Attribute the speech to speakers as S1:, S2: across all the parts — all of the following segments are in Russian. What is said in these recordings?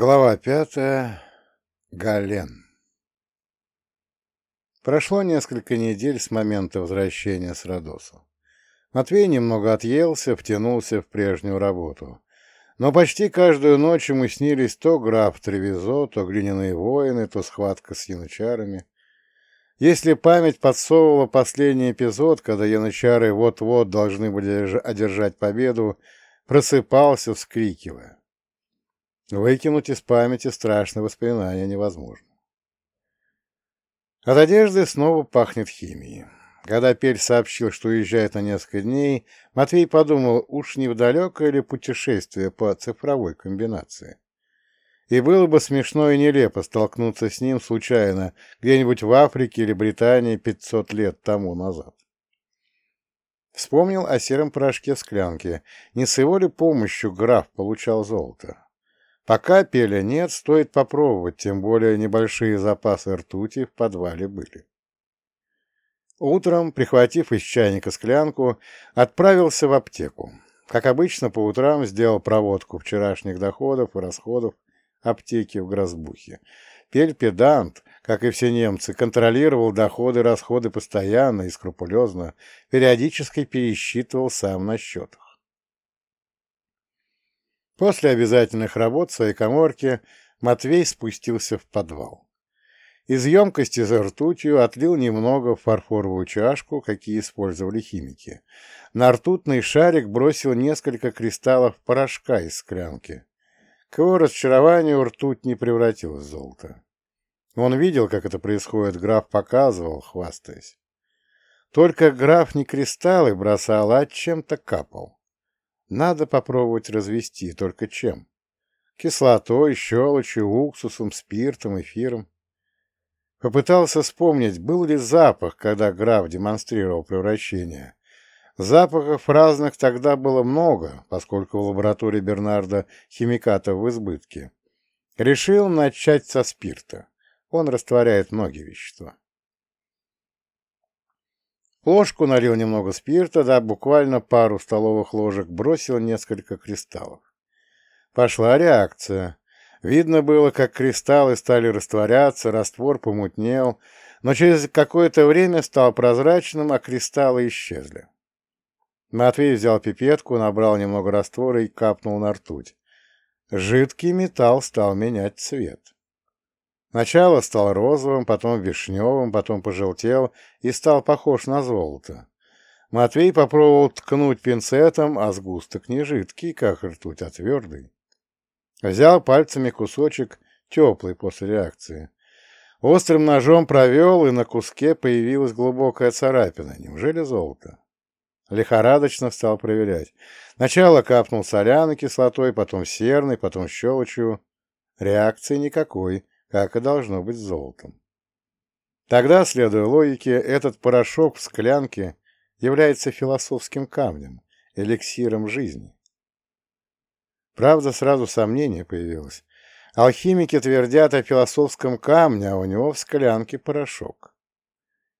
S1: Глава пятая. Гален. Прошло несколько недель с момента возвращения с Родосу. Матвей немного отъелся, втянулся в прежнюю работу. Но почти каждую ночь ему снились то граф Тревизо, то глиняные воины, то схватка с янычарами. Если память подсовывала последний эпизод, когда янычары вот-вот должны были одержать победу, просыпался, вскрикивая. Выкинуть из памяти страшное воспоминание невозможно. От одежды снова пахнет химией. Когда Пель сообщил, что уезжает на несколько дней, Матвей подумал, уж не в далекое ли путешествие по цифровой комбинации. И было бы смешно и нелепо столкнуться с ним случайно где-нибудь в Африке или Британии 500 лет тому назад. Вспомнил о сером порошке в склянке. Не с его ли помощью граф получал золото? Пока пеля нет, стоит попробовать, тем более небольшие запасы ртути в подвале были. Утром, прихватив из чайника склянку, отправился в аптеку. Как обычно, по утрам сделал проводку вчерашних доходов и расходов аптеки в Грозбухе. Пель-педант, как и все немцы, контролировал доходы и расходы постоянно и скрупулезно, периодически пересчитывал сам на счетах. После обязательных работ в своей коморке Матвей спустился в подвал. Из емкости за ртутью отлил немного в фарфоровую чашку, какие использовали химики. На ртутный шарик бросил несколько кристаллов порошка из склянки. К его разочарованию ртуть не превратилась в золото. Он видел, как это происходит, граф показывал, хвастаясь. Только граф не кристаллы бросал, а чем-то капал. Надо попробовать развести, только чем? Кислотой, щелочью, уксусом, спиртом, эфиром. Попытался вспомнить, был ли запах, когда граф демонстрировал превращение. Запахов разных тогда было много, поскольку в лаборатории Бернарда химикатов в избытке. Решил начать со спирта. Он растворяет многие вещества. Ложку налил немного спирта, да буквально пару столовых ложек бросил несколько кристаллов. Пошла реакция. Видно было, как кристаллы стали растворяться, раствор помутнел, но через какое-то время стал прозрачным, а кристаллы исчезли. Матвей взял пипетку, набрал немного раствора и капнул на ртуть. Жидкий металл стал менять цвет. Сначала стал розовым, потом вишневым, потом пожелтел и стал похож на золото. Матвей попробовал ткнуть пинцетом, а сгусток не жидкий, как ртуть, а твердый. Взял пальцами кусочек, теплый после реакции. Острым ножом провел, и на куске появилась глубокая царапина. Неужели золото? Лихорадочно стал проверять. Сначала капнул соляной кислотой, потом серной, потом щелочью. Реакции никакой как и должно быть золотом. Тогда, следуя логике, этот порошок в склянке является философским камнем, эликсиром жизни. Правда, сразу сомнение появилось. Алхимики твердят о философском камне, а у него в склянке порошок.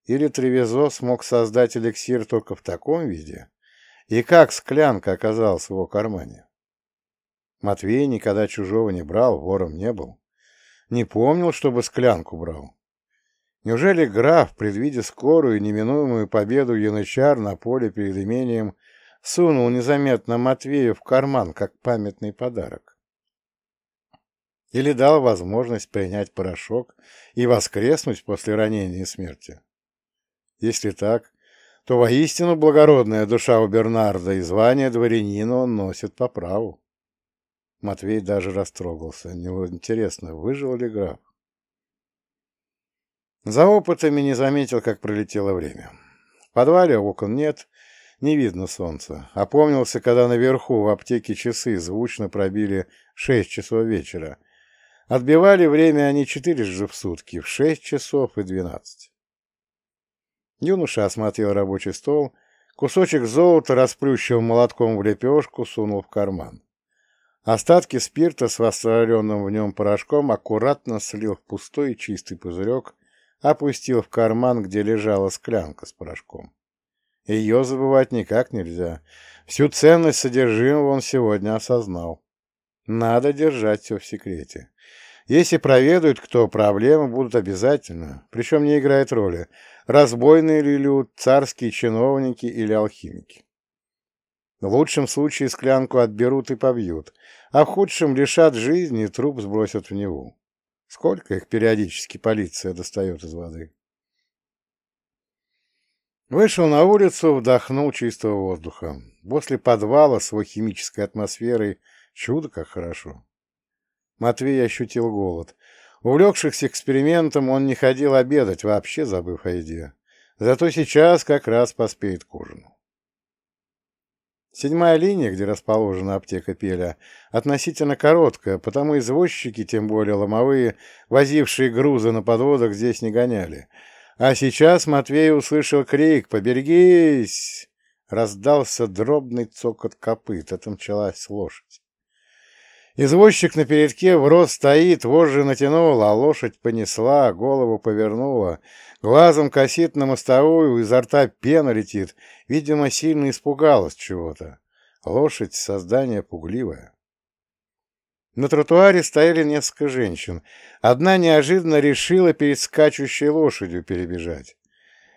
S1: Или Тревизо смог создать эликсир только в таком виде? И как склянка оказалась в его кармане? Матвей никогда чужого не брал, вором не был. Не помнил, чтобы склянку брал. Неужели граф, предвидя скорую и неминуемую победу янычар на поле перед имением, сунул незаметно Матвею в карман, как памятный подарок? Или дал возможность принять порошок и воскреснуть после ранения и смерти? Если так, то воистину благородная душа у Бернарда и звание дворянина он носит по праву. Матвей даже растрогался. Интересно, выжил ли граф? За опытами не заметил, как пролетело время. В подвале окон нет, не видно солнца. Опомнился, когда наверху в аптеке часы звучно пробили шесть часов вечера. Отбивали время они четырежды в сутки, в шесть часов и двенадцать. Юноша осмотрел рабочий стол, кусочек золота расплющил молотком в лепешку, сунул в карман. Остатки спирта с растворенным в нем порошком аккуратно слил в пустой чистый пузырек, опустил в карман, где лежала склянка с порошком. Ее забывать никак нельзя. Всю ценность содержимого он сегодня осознал. Надо держать все в секрете. Если проведают, кто, проблемы будут обязательно, причем не играет роли, разбойные ли люд, царские чиновники или алхимики. В лучшем случае склянку отберут и побьют, а в худшем лишат жизни и труп сбросят в Неву. Сколько их периодически полиция достает из воды? Вышел на улицу, вдохнул чистого воздуха. После подвала с его химической атмосферой чудо как хорошо. Матвей ощутил голод. Увлекшись экспериментом, он не ходил обедать, вообще забыв о еде. Зато сейчас как раз поспеет к ужину. Седьмая линия, где расположена аптека Пеля, относительно короткая, потому извозчики, тем более ломовые, возившие грузы на подводах, здесь не гоняли. А сейчас Матвей услышал крик «Поберегись!» Раздался дробный цокот копыт, это мчалась лошадь. Извозчик на передке в рост стоит, вожжи натянул, а лошадь понесла, голову повернула, глазом косит на мостовую, изо рта пена летит, видимо, сильно испугалась чего-то. Лошадь — создание пугливое. На тротуаре стояли несколько женщин. Одна неожиданно решила перед скачущей лошадью перебежать.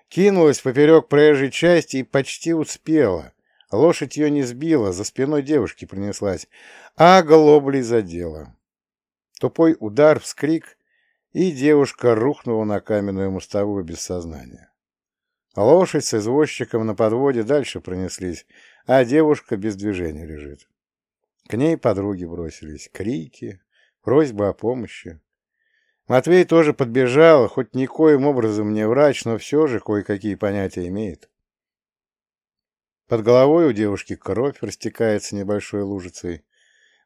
S1: Кинулась поперек проезжей части и почти успела. Лошадь ее не сбила, за спиной девушки принеслась, а глоблей задела. Тупой удар, вскрик, и девушка рухнула на каменную мостовую без сознания. Лошадь с извозчиком на подводе дальше пронеслись, а девушка без движения лежит. К ней подруги бросились. Крики, просьбы о помощи. Матвей тоже подбежал, хоть никоим образом не врач, но все же кое-какие понятия имеет. Под головой у девушки кровь растекается небольшой лужицей.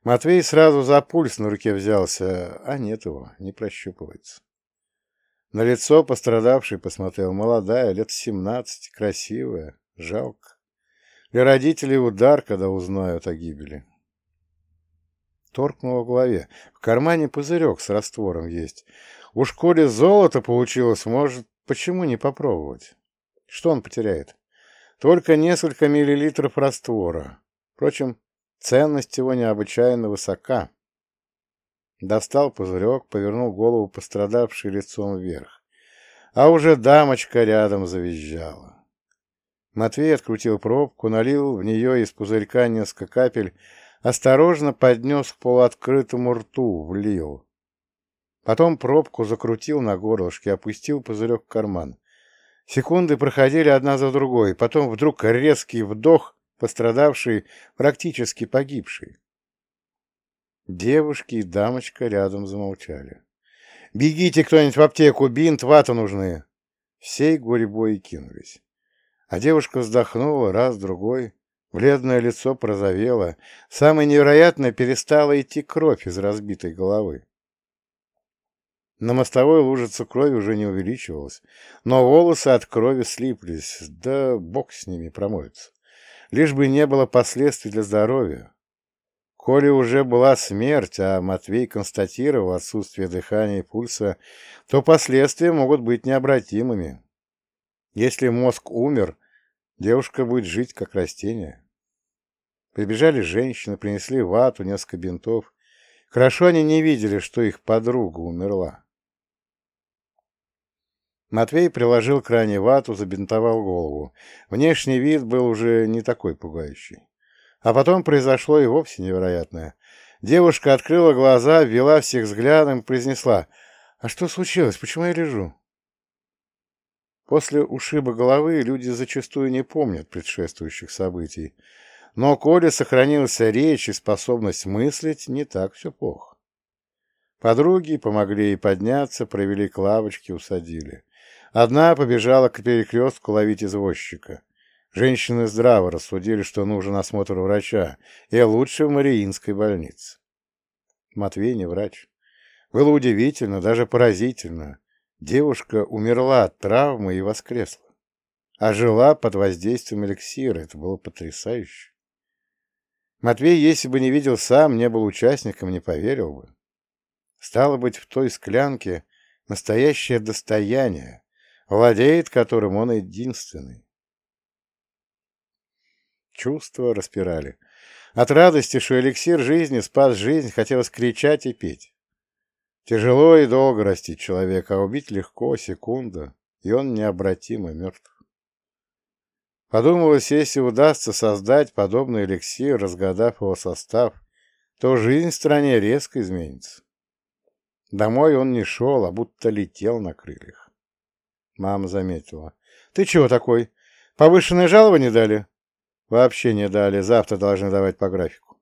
S1: Матвей сразу за пульс на руке взялся, а нет его, не прощупывается. На лицо пострадавший посмотрел. Молодая, лет семнадцать, красивая, жалко. Для родителей удар, когда узнают о гибели. Торкнуло в голове. В кармане пузырек с раствором есть. У коли золото получилось, может, почему не попробовать? Что он потеряет? Только несколько миллилитров раствора. Впрочем, ценность его необычайно высока. Достал пузырек, повернул голову пострадавшей лицом вверх. А уже дамочка рядом завизжала. Матвей открутил пробку, налил в нее из пузырька несколько капель, осторожно поднес к полуоткрытому рту, влил. Потом пробку закрутил на горлышке, опустил пузырек в карман. Секунды проходили одна за другой, потом вдруг резкий вдох, пострадавший, практически погибший. Девушки и дамочка рядом замолчали. «Бегите кто-нибудь в аптеку, бинт, вата нужны!» Всей гурьбой кинулись. А девушка вздохнула раз, другой. Бледное лицо прозовело. Самое невероятное, перестала идти кровь из разбитой головы. На мостовой лужица крови уже не увеличивалась, но волосы от крови слиплись, да бог с ними промоется. Лишь бы не было последствий для здоровья. Коли уже была смерть, а Матвей констатировал отсутствие дыхания и пульса, то последствия могут быть необратимыми. Если мозг умер, девушка будет жить как растение. Прибежали женщины, принесли вату, несколько бинтов. Хорошо они не видели, что их подруга умерла. Матвей приложил к ране вату, забинтовал голову. Внешний вид был уже не такой пугающий. А потом произошло и вовсе невероятное. Девушка открыла глаза, ввела всех взглядом и произнесла «А что случилось? Почему я лежу?» После ушиба головы люди зачастую не помнят предшествующих событий, но коли сохранилась речь и способность мыслить, не так все плохо. Подруги помогли ей подняться, провели к лавочке, усадили. Одна побежала к перекрестку ловить извозчика. Женщины здраво рассудили, что нужен осмотр врача, и лучше в Мариинской больнице. Матвей не врач. Было удивительно, даже поразительно. Девушка умерла от травмы и воскресла. А жила под воздействием эликсира. Это было потрясающе. Матвей, если бы не видел сам, не был участником, не поверил бы. Стало быть, в той склянке настоящее достояние, владеет которым он единственный. Чувства распирали. От радости, что эликсир жизни спас жизнь, хотелось кричать и петь. Тяжело и долго растить человека, а убить легко, секунда, и он необратимо мертв. Подумалось, если удастся создать подобный эликсир, разгадав его состав, то жизнь в стране резко изменится. Домой он не шел, а будто летел на крыльях. Мама заметила. — Ты чего такой? Повышенное жалование дали? — Вообще не дали. Завтра должны давать по графику.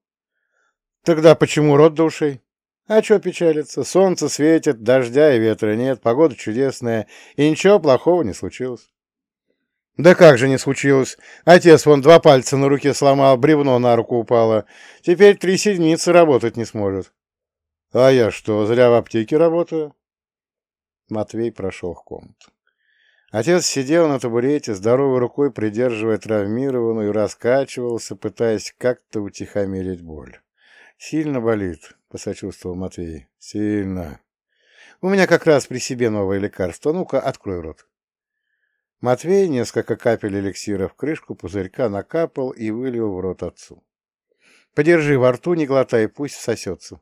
S1: — Тогда почему рот до ушей? — А что печалиться? Солнце светит, дождя и ветра нет, погода чудесная, и ничего плохого не случилось. Да как же не случилось? Отец вон два пальца на руке сломал, бревно на руку упало. Теперь три седмицы работать не сможет. А я что, зря в аптеке работаю? Матвей прошел в комнату. Отец сидел на табурете, здоровой рукой придерживая травмированную, и раскачивался, пытаясь как-то утихомирить боль. «Сильно болит», — посочувствовал Матвей. «Сильно. У меня как раз при себе новое лекарство. Ну-ка, открой рот». Матвей несколько капель эликсира в крышку пузырька накапал и вылил в рот отцу. «Подержи во рту, не глотай, пусть всосется».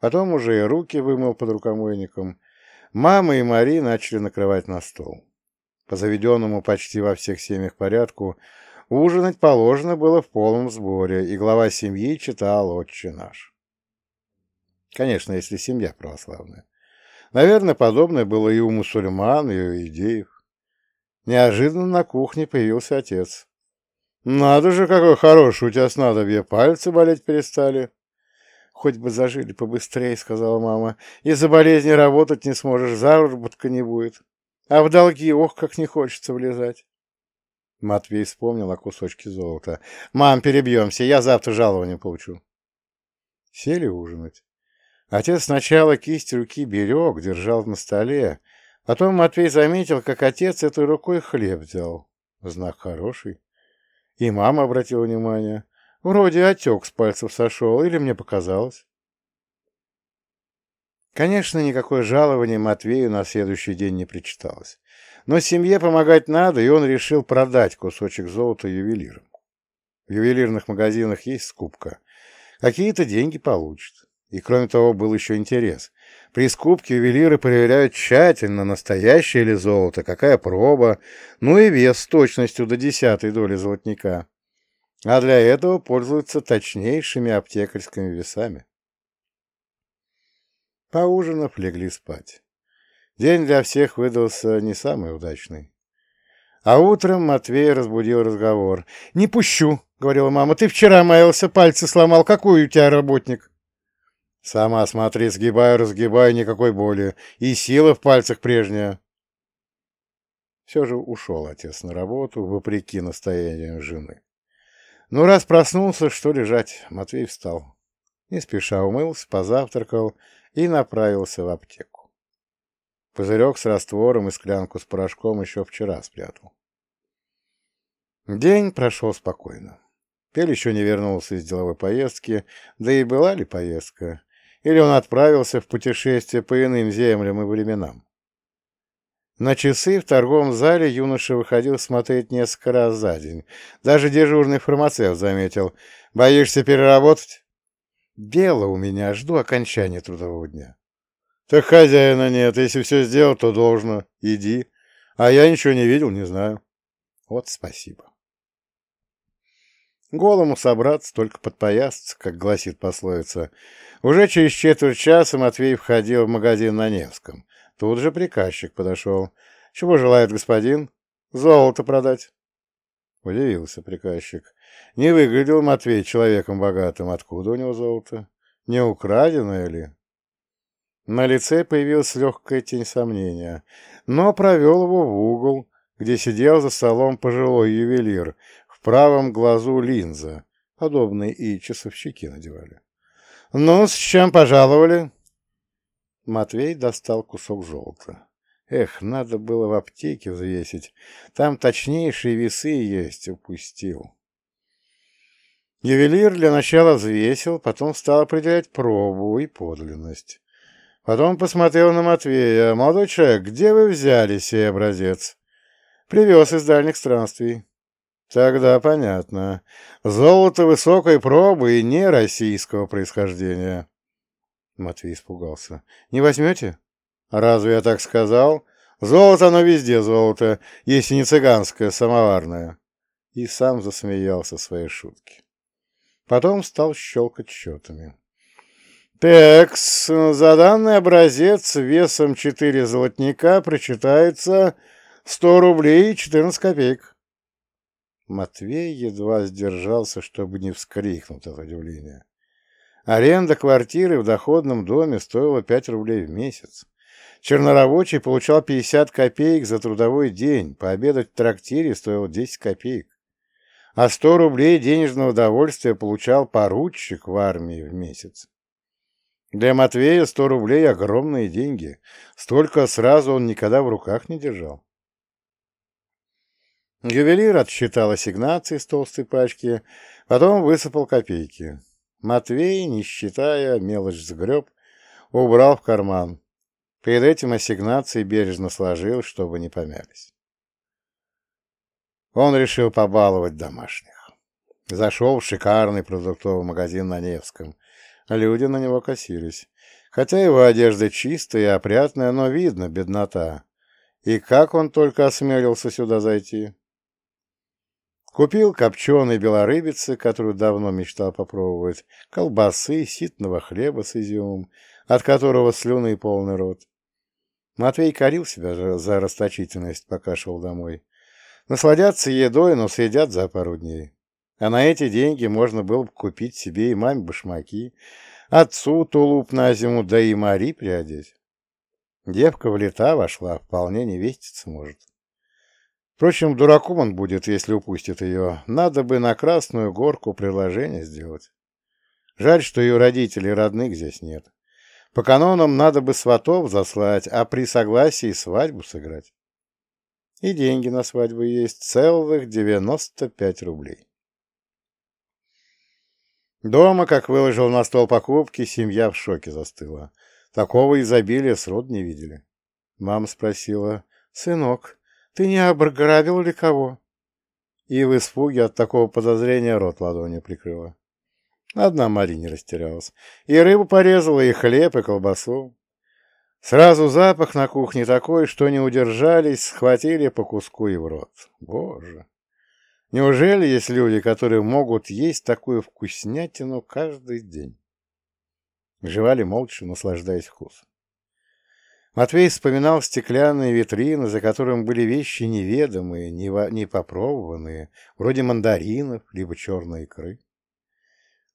S1: Потом уже и руки вымыл под рукомойником. Мама и Мари начали накрывать на стол. По заведенному почти во всех семьях порядку, ужинать положено было в полном сборе, и глава семьи читал «Отче наш». Конечно, если семья православная. Наверное, подобное было и у мусульман, и у идеев. Неожиданно на кухне появился отец. «Надо же, какой хороший у тебя снадобье, пальцы болеть перестали». «Хоть бы зажили побыстрее», — сказала мама. «Из-за болезни работать не сможешь, заработка не будет. А в долги, ох, как не хочется влезать». Матвей вспомнил о кусочке золота. «Мам, перебьемся, я завтра жалование получу». Сели ужинать. Отец сначала кисть руки берег, держал на столе, Потом Матвей заметил, как отец этой рукой хлеб взял. Знак хороший. И мама обратила внимание. Вроде отек с пальцев сошел, или мне показалось. Конечно, никакое жалование Матвею на следующий день не причиталось. Но семье помогать надо, и он решил продать кусочек золота ювелирам. В ювелирных магазинах есть скупка. Какие-то деньги получит. И кроме того, был еще интерес. При скупке ювелиры проверяют тщательно, настоящее ли золото, какая проба, ну и вес с точностью до десятой доли золотника. А для этого пользуются точнейшими аптекарскими весами. Поужинав, легли спать. День для всех выдался не самый удачный. А утром Матвей разбудил разговор. «Не пущу», — говорила мама, — «ты вчера маялся, пальцы сломал. Какой у тебя работник?» Сама смотри, сгибаю, разгибаю, никакой боли. И сила в пальцах прежняя. Все же ушел отец на работу, вопреки настоянию жены. Ну, раз проснулся, что лежать, Матвей встал. Не спеша умылся, позавтракал и направился в аптеку. Пузырек с раствором и склянку с порошком еще вчера спрятал. День прошел спокойно. Пель еще не вернулся из деловой поездки, да и была ли поездка или он отправился в путешествие по иным землям и временам. На часы в торговом зале юноша выходил смотреть несколько раз за день. Даже дежурный фармацевт заметил. «Боишься переработать?» «Дело у меня, жду окончания трудового дня». «Так хозяина нет. Если все сделал, то должно. Иди. А я ничего не видел, не знаю». «Вот спасибо». Голому собраться, только подпоясаться, как гласит пословица. Уже через четверть часа Матвей входил в магазин на Невском. Тут же приказчик подошел. «Чего желает господин? Золото продать». Удивился приказчик. Не выглядел Матвей человеком богатым. Откуда у него золото? Не украденное ли? На лице появилась легкая тень сомнения, но провел его в угол, где сидел за столом пожилой ювелир правом глазу линза. Подобные и часовщики надевали. «Ну, с чем пожаловали?» Матвей достал кусок золота. Эх, надо было в аптеке взвесить. Там точнейшие весы есть, упустил. Ювелир для начала взвесил, потом стал определять пробу и подлинность. Потом посмотрел на Матвея. «Молодой человек, где вы взяли сей образец?» «Привез из дальних странствий». Тогда понятно. Золото высокой пробы и не российского происхождения. Матвей испугался. Не возьмете? Разве я так сказал? Золото оно везде золото, если не цыганское, самоварное. И сам засмеялся своей шутки. Потом стал щелкать счетами. Текс, за данный образец весом 4 золотника причитается 100 рублей и 14 копеек. Матвей едва сдержался, чтобы не вскрикнуть от удивления. Аренда квартиры в доходном доме стоила 5 рублей в месяц. Чернорабочий получал 50 копеек за трудовой день, пообедать в трактире стоило 10 копеек. А 100 рублей денежного удовольствия получал поручик в армии в месяц. Для Матвея сто рублей — огромные деньги. Столько сразу он никогда в руках не держал. Ювелир отсчитал ассигнации с толстой пачки, потом высыпал копейки. Матвей, не считая, мелочь сгреб, убрал в карман. Перед этим ассигнации бережно сложил, чтобы не помялись. Он решил побаловать домашних. Зашел в шикарный продуктовый магазин на Невском, Люди на него косились. Хотя его одежда чистая и опрятная, но видно беднота. И как он только осмелился сюда зайти? Купил копченой белорыбицы, которую давно мечтал попробовать, колбасы, ситного хлеба с изюмом, от которого слюны полный рот. Матвей корил себя за расточительность, пока шел домой. Насладятся едой, но съедят за пару дней. А на эти деньги можно было бы купить себе и маме башмаки, отцу тулуп на зиму, да и Мари приодеть. Девка в лета вошла, вполне не веститься может. Впрочем, дураком он будет, если упустит ее. Надо бы на Красную Горку приложение сделать. Жаль, что ее родителей родных здесь нет. По канонам надо бы сватов заслать, а при согласии свадьбу сыграть. И деньги на свадьбу есть целых девяносто пять рублей. Дома, как выложил на стол покупки, семья в шоке застыла. Такого изобилия срод не видели. Мама спросила, «Сынок, ты не обграбил ли кого?» И в испуге от такого подозрения рот ладонью прикрыла. Одна Марине растерялась. И рыбу порезала, и хлеб, и колбасу. Сразу запах на кухне такой, что не удержались, схватили по куску и в рот. Боже! Неужели есть люди, которые могут есть такую вкуснятину каждый день? Жевали молча, наслаждаясь вкусом. Матвей вспоминал стеклянные витрины, за которыми были вещи неведомые, непопробованные, вроде мандаринов, либо черной икры.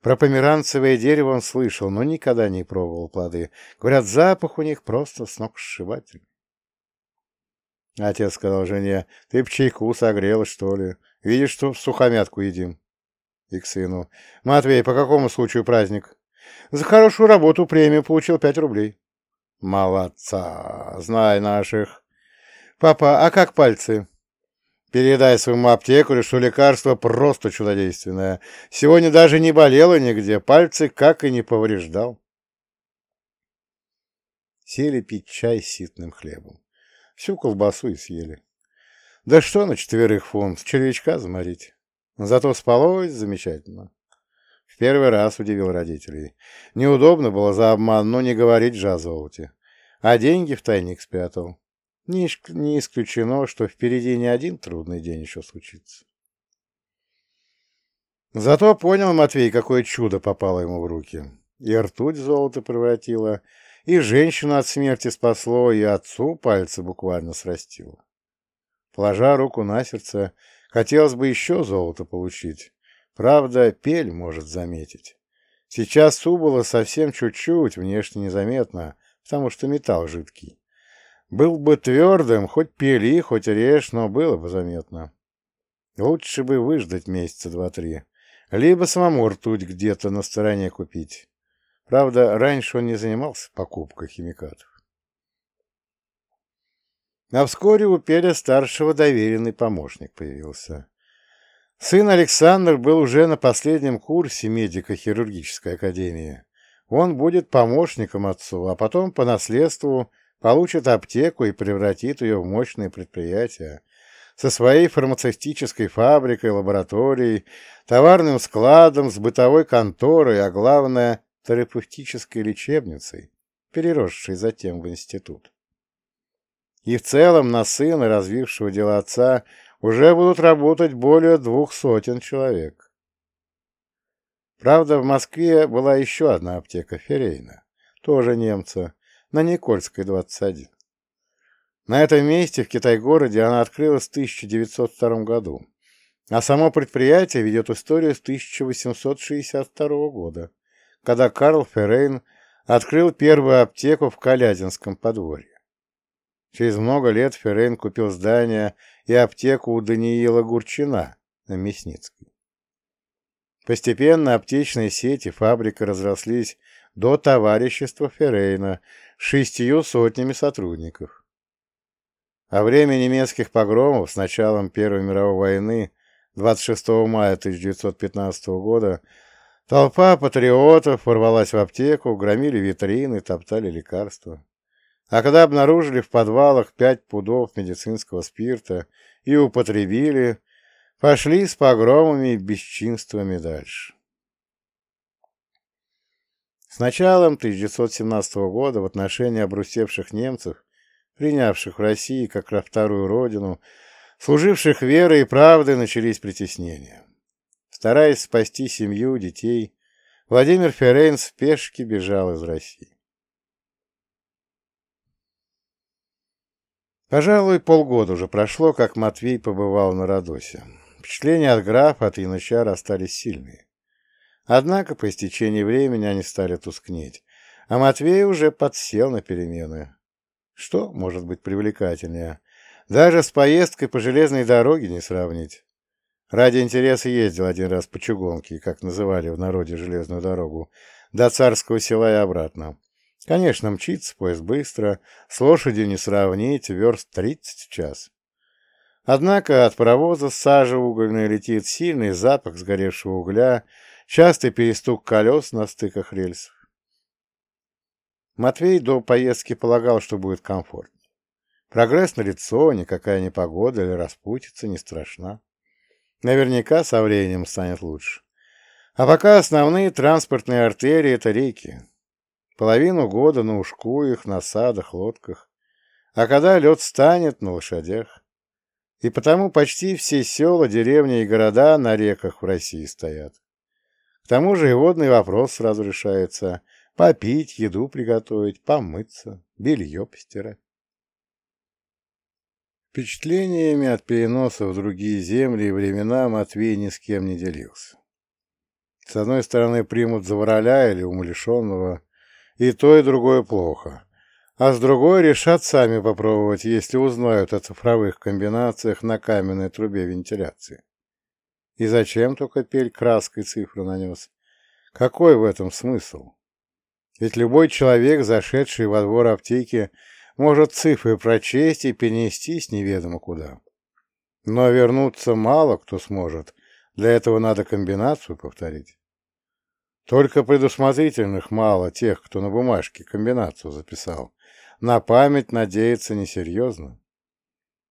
S1: Про померанцевое дерево он слышал, но никогда не пробовал плоды. Говорят, запах у них просто сногсшибательный. Отец сказал жене, ты б чайку согрела, что ли? Видишь, что сухомятку едим. И к сыну. Матвей, по какому случаю праздник? За хорошую работу премию получил пять рублей. Молодца, знай наших. Папа, а как пальцы? Передай своему аптекарю, что лекарство просто чудодейственное. Сегодня даже не болело нигде, пальцы как и не повреждал. Сели пить чай с ситным хлебом. Всю колбасу и съели. Да что на четверых фунт, червячка заморить. Зато спалось замечательно. Первый раз удивил родителей. Неудобно было за обман, но не говорить же о золоте. А деньги в тайник спрятал. Не, не исключено, что впереди не один трудный день еще случится. Зато понял Матвей, какое чудо попало ему в руки. И ртуть золото превратила, и женщину от смерти спасло, и отцу пальцы буквально срастило. Положа руку на сердце, хотелось бы еще золото получить. Правда, пель может заметить. Сейчас су совсем чуть-чуть, внешне незаметно, потому что металл жидкий. Был бы твердым, хоть пели, хоть режь, но было бы заметно. Лучше бы выждать месяца два-три. Либо самому ртуть где-то на стороне купить. Правда, раньше он не занимался покупкой химикатов. А вскоре у Пеля-старшего доверенный помощник появился. Сын Александр был уже на последнем курсе медико-хирургической академии. Он будет помощником отцу, а потом по наследству получит аптеку и превратит ее в мощное предприятие. со своей фармацевтической фабрикой, лабораторией, товарным складом, с бытовой конторой, а главное, терапевтической лечебницей, переросшей затем в институт. И в целом на сына, развившего дела отца, уже будут работать более двух сотен человек. Правда, в Москве была еще одна аптека Ферейна, тоже немца, на Никольской, 21. На этом месте, в Китай-городе, она открылась в 1902 году, а само предприятие ведет историю с 1862 года, когда Карл Феррейн открыл первую аптеку в Калядинском подворье. Через много лет Феррейн купил здание и аптеку у Даниила Гурчина на Мясницкой. Постепенно аптечные сети фабрика разрослись до товарищества Феррейна шестью сотнями сотрудников. А время немецких погромов с началом Первой мировой войны 26 мая 1915 года толпа патриотов ворвалась в аптеку, громили витрины, топтали лекарства. А когда обнаружили в подвалах пять пудов медицинского спирта и употребили, пошли с погромами и бесчинствами дальше. С началом 1917 года в отношении обрусевших немцев принявших в России как вторую родину, служивших верой и правдой, начались притеснения. Стараясь спасти семью, детей, Владимир Феррейн в пешке бежал из России. Пожалуй, полгода уже прошло, как Матвей побывал на Родосе. Впечатления от графа, от янычара остались сильные. Однако по истечении времени они стали тускнеть, а Матвей уже подсел на перемены. Что может быть привлекательнее? Даже с поездкой по железной дороге не сравнить. Ради интереса ездил один раз по чугунке, как называли в народе железную дорогу, до царского села и обратно. Конечно, мчится поезд быстро, с лошадью не сравнить, верст тридцать в час. Однако от паровоза сажа угольная летит сильный запах сгоревшего угля, частый перестук колес на стыках рельсов. Матвей до поездки полагал, что будет комфортно. Прогресс на лицо, никакая непогода или распутица не страшна. Наверняка со временем станет лучше. А пока основные транспортные артерии — это реки. Половину года на ушкуях, насадах, лодках. А когда лед станет, на лошадях. И потому почти все села, деревни и города на реках в России стоят. К тому же и водный вопрос сразу решается — Попить, еду приготовить, помыться, белье постирать. Впечатлениями от переноса в другие земли и времена Матвей ни с кем не делился. С одной стороны, примут за вороля или умалишенного, и то, и другое плохо, а с другой решат сами попробовать, если узнают о цифровых комбинациях на каменной трубе вентиляции. И зачем только пель краской цифры нанес? Какой в этом смысл? Ведь любой человек, зашедший во двор аптеки, может цифры прочесть и перенестись неведомо куда. Но вернуться мало кто сможет, для этого надо комбинацию повторить. Только предусмотрительных мало тех, кто на бумажке комбинацию записал. На память надеяться несерьезно.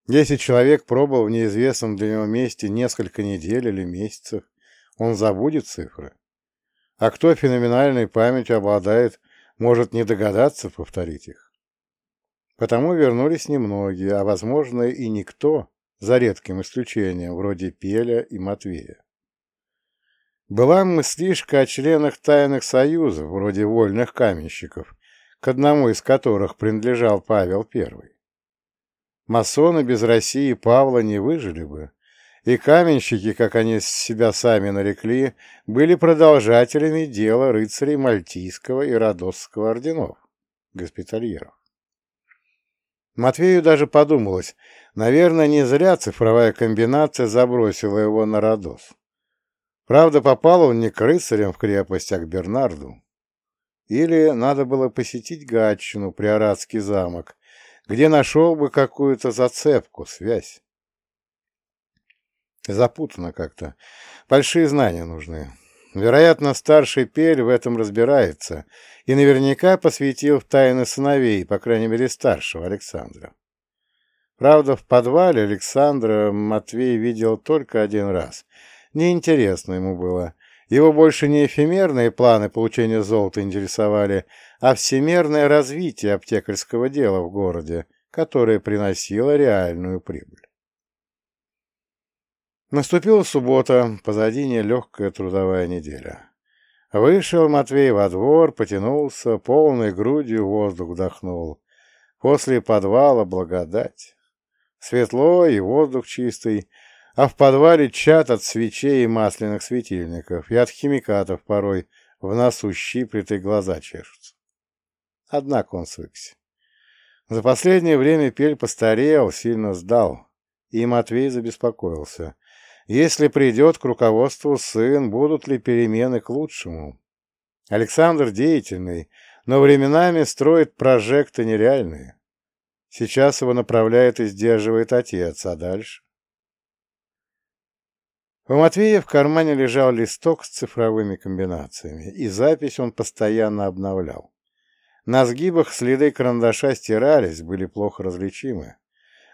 S1: Если человек пробовал в неизвестном для него месте несколько недель или месяцев, он забудет цифры. А кто феноменальной памятью обладает, может не догадаться повторить их. Потому вернулись немногие, а, возможно, и никто, за редким исключением, вроде Пеля и Матвея. Была мыслишка о членах тайных союзов, вроде вольных каменщиков, к одному из которых принадлежал Павел I. Масоны без России Павла не выжили бы, и каменщики, как они себя сами нарекли, были продолжателями дела рыцарей Мальтийского и Родосского орденов, госпитальеров. Матвею даже подумалось, наверное, не зря цифровая комбинация забросила его на Родос. Правда, попал он не к рыцарям в крепость, а к Бернарду. Или надо было посетить Гатчину, Приоратский замок, где нашел бы какую-то зацепку, связь. Запутано как-то. Большие знания нужны. Вероятно, старший Пель в этом разбирается и наверняка посвятил в тайны сыновей, по крайней мере, старшего Александра. Правда, в подвале Александра Матвей видел только один раз. Неинтересно ему было. Его больше не эфемерные планы получения золота интересовали, а всемерное развитие аптекарского дела в городе, которое приносило реальную прибыль. Наступила суббота, позади нелегкая трудовая неделя. Вышел Матвей во двор, потянулся, полной грудью воздух вдохнул. После подвала благодать. Светло и воздух чистый, а в подвале чат от свечей и масляных светильников, и от химикатов порой в носу щиплет и глаза чешутся. Однако он свыкся. За последнее время Пель постарел, сильно сдал, и Матвей забеспокоился. Если придет к руководству сын, будут ли перемены к лучшему? Александр деятельный, но временами строит прожекты нереальные. Сейчас его направляет и сдерживает отец, а дальше? У Матвея в кармане лежал листок с цифровыми комбинациями, и запись он постоянно обновлял. На сгибах следы карандаша стирались, были плохо различимы.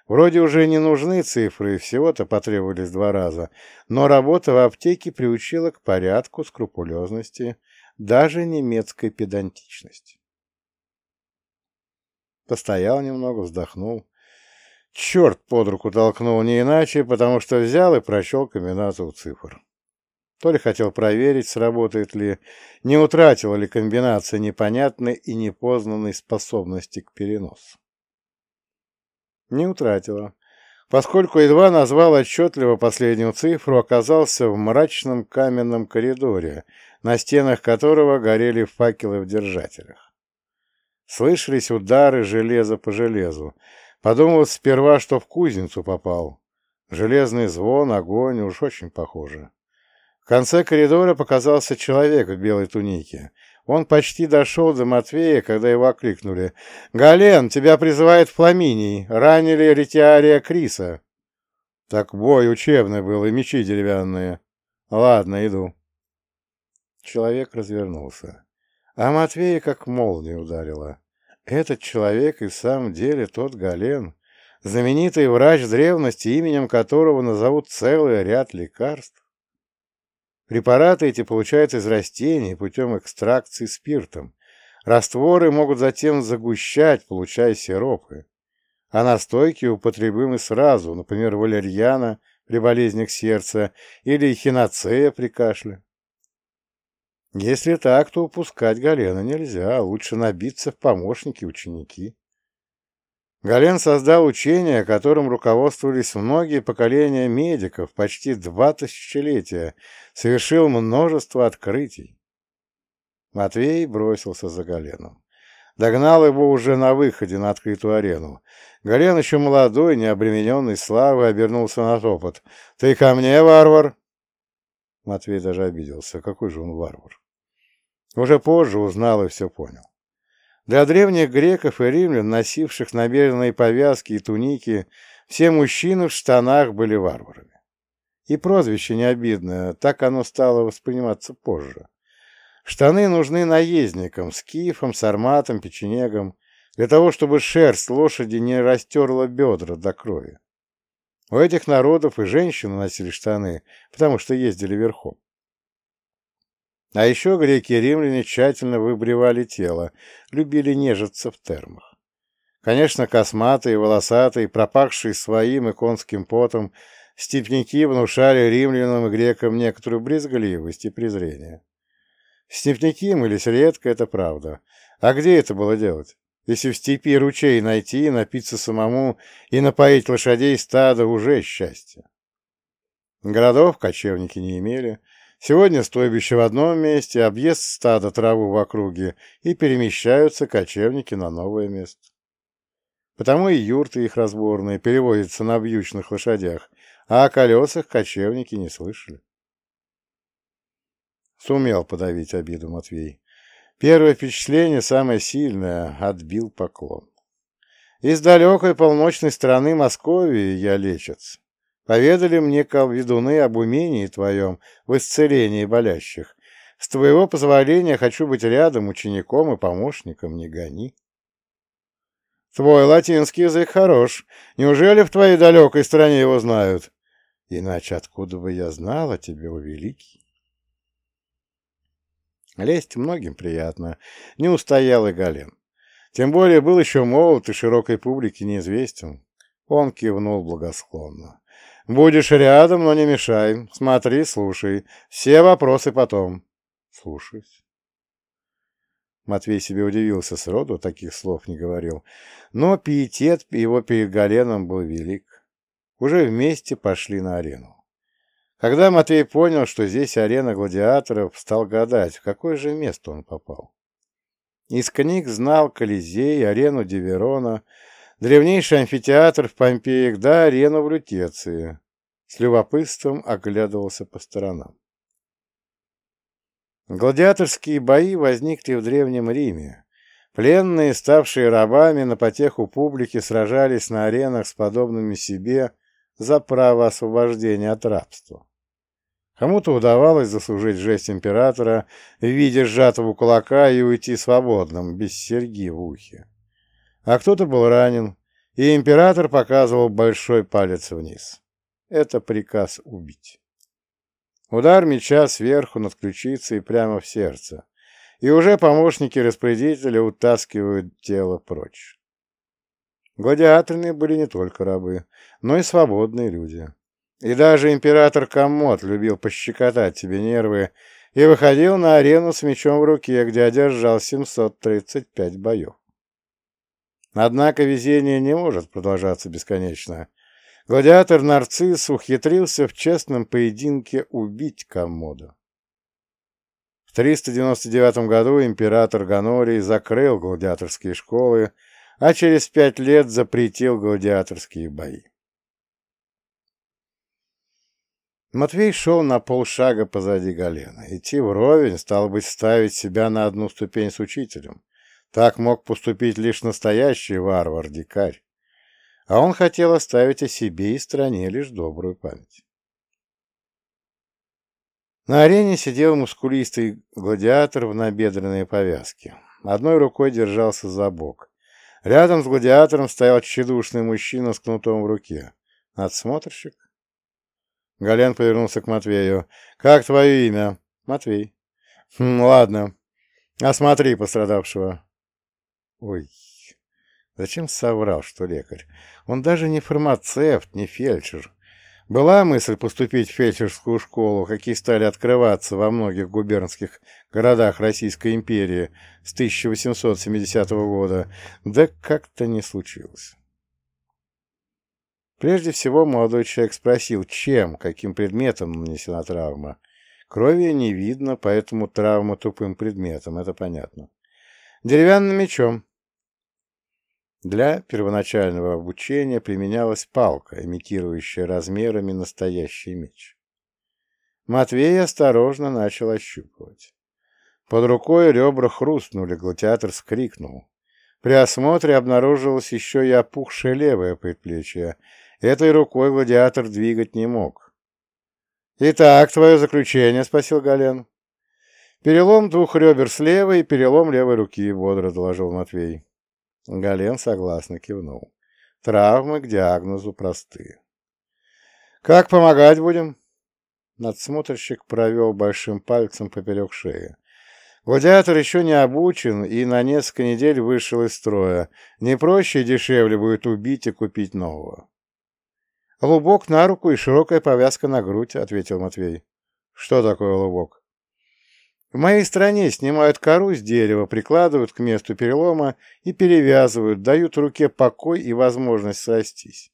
S1: Вроде уже не нужны цифры, всего-то потребовались два раза, но работа в аптеке приучила к порядку, скрупулезности, даже немецкой педантичности. Постоял немного, вздохнул. Черт под руку толкнул не иначе, потому что взял и прочел комбинацию цифр. То ли хотел проверить, сработает ли, не утратила ли комбинация непонятной и непознанной способности к переносу. Не утратила, поскольку едва назвал отчетливо последнюю цифру, оказался в мрачном каменном коридоре, на стенах которого горели факелы в держателях. Слышались удары железа по железу. Подумал сперва, что в кузницу попал. Железный звон, огонь, уж очень похоже. В конце коридора показался человек в белой тунике. Он почти дошел до Матвея, когда его окликнули. «Гален, тебя призывает Фламиний. Ранили ретиария Криса». Так бой учебный был, и мечи деревянные. Ладно, иду. Человек развернулся. А Матвея как молния ударила. Этот человек и в самом деле тот Гален, знаменитый врач древности, именем которого назовут целый ряд лекарств. Препараты эти получают из растений путем экстракции спиртом. Растворы могут затем загущать, получая сиропы. А настойки употребимы сразу, например, валерьяна при болезнях сердца или хиноцея при кашле. Если так, то упускать Галена нельзя, лучше набиться в помощники ученики. Гален создал учение, которым руководствовались многие поколения медиков почти два тысячелетия, совершил множество открытий. Матвей бросился за Галеном. Догнал его уже на выходе на открытую арену. Гален еще молодой, необремененный славой, обернулся на топот. «Ты ко мне, варвар?» Матвей даже обиделся. Какой же он варвар? Уже позже узнал и все понял. Для древних греков и римлян, носивших набедренные повязки и туники, все мужчины в штанах были варварами. И прозвище не обидное, так оно стало восприниматься позже. Штаны нужны наездникам, скифам, сарматам, печенегам, для того, чтобы шерсть лошади не растерла бедра до крови. У этих народов и женщины носили штаны, потому что ездили верхом. А еще греки и римляне тщательно выбривали тело, любили нежиться в термах. Конечно, косматые, волосатые, пропахшие своим и конским потом, степняки внушали римлянам и грекам некоторую брезгливость и презрение. Степняки мылись редко, это правда. А где это было делать? Если в степи ручей найти, напиться самому и напоить лошадей стада уже счастье. Городов кочевники не имели, Сегодня стойбище в одном месте, объезд стада траву в округе, и перемещаются кочевники на новое место. Потому и юрты их разборные переводятся на вьючных лошадях, а о колесах кочевники не слышали. Сумел подавить обиду Матвей. Первое впечатление, самое сильное, отбил поклон. Из далекой полночной страны Московии я лечец. Поведали мне колведуны об умении твоем в исцелении болящих. С твоего позволения хочу быть рядом, учеником и помощником, не гони. Твой латинский язык хорош. Неужели в твоей далекой стране его знают? Иначе откуда бы я знал о тебе, о великий? Лезть многим приятно. Не устоял и Гален. Тем более был еще молод и широкой публике неизвестен. Он кивнул благосклонно. «Будешь рядом, но не мешай. Смотри, слушай. Все вопросы потом». «Слушаюсь». Матвей себе удивился сроду, таких слов не говорил. Но пиетет его перед Галеном был велик. Уже вместе пошли на арену. Когда Матвей понял, что здесь арена гладиаторов, стал гадать, в какое же место он попал. Из книг знал Колизей, арену Диверона, древнейший амфитеатр в Помпеях, да арену в Лютеции. С любопытством оглядывался по сторонам. Гладиаторские бои возникли в Древнем Риме. Пленные, ставшие рабами, на потеху публики сражались на аренах с подобными себе за право освобождения от рабства. Кому-то удавалось заслужить жесть императора в виде сжатого кулака и уйти свободным, без серьги в ухе. А кто-то был ранен, и император показывал большой палец вниз. Это приказ убить. Удар меча сверху над ключицей прямо в сердце, и уже помощники распорядителя утаскивают тело прочь. Гладиаторные были не только рабы, но и свободные люди. И даже император Комод любил пощекотать тебе нервы и выходил на арену с мечом в руке, где одержал 735 боев. Однако везение не может продолжаться бесконечно. Гладиатор Нарцисс ухитрился в честном поединке убить Коммода. В 399 году император Ганорий закрыл гладиаторские школы, а через пять лет запретил гладиаторские бои. Матвей шел на полшага позади Галена. Идти вровень, стало быть, ставить себя на одну ступень с учителем. Так мог поступить лишь настоящий варвар-дикарь. А он хотел оставить о себе и стране лишь добрую память. На арене сидел мускулистый гладиатор в набедренной повязке. Одной рукой держался за бок. Рядом с гладиатором стоял тщедушный мужчина с кнутом в руке. Надсмотрщик? Гален повернулся к Матвею. «Как твое имя?» «Матвей». «Хм, «Ладно. Осмотри пострадавшего». «Ой, зачем соврал, что лекарь? Он даже не фармацевт, не фельдшер. Была мысль поступить в фельдшерскую школу, какие стали открываться во многих губернских городах Российской империи с 1870 года, да как-то не случилось. Прежде всего молодой человек спросил, чем, каким предметом нанесена травма. Крови не видно, поэтому травма тупым предметом, это понятно. Деревянным мечом. Для первоначального обучения применялась палка, имитирующая размерами настоящий меч. Матвей осторожно начал ощупывать. Под рукой ребра хрустнули, гладиатор скрикнул. При осмотре обнаружилось еще и опухшее левое предплечье, Этой рукой гладиатор двигать не мог. «Итак, твое заключение?» — спросил Гален. «Перелом двух ребер слева и перелом левой руки», — бодро доложил Матвей. Гален согласно кивнул. Травмы к диагнозу простые. «Как помогать будем?» Надсмотрщик провел большим пальцем поперек шеи. Гладиатор еще не обучен и на несколько недель вышел из строя. Не проще и дешевле будет убить и купить нового. «Лубок на руку и широкая повязка на грудь», — ответил Матвей. «Что такое лубок?» «В моей стране снимают кору с дерева, прикладывают к месту перелома и перевязывают, дают руке покой и возможность срастись».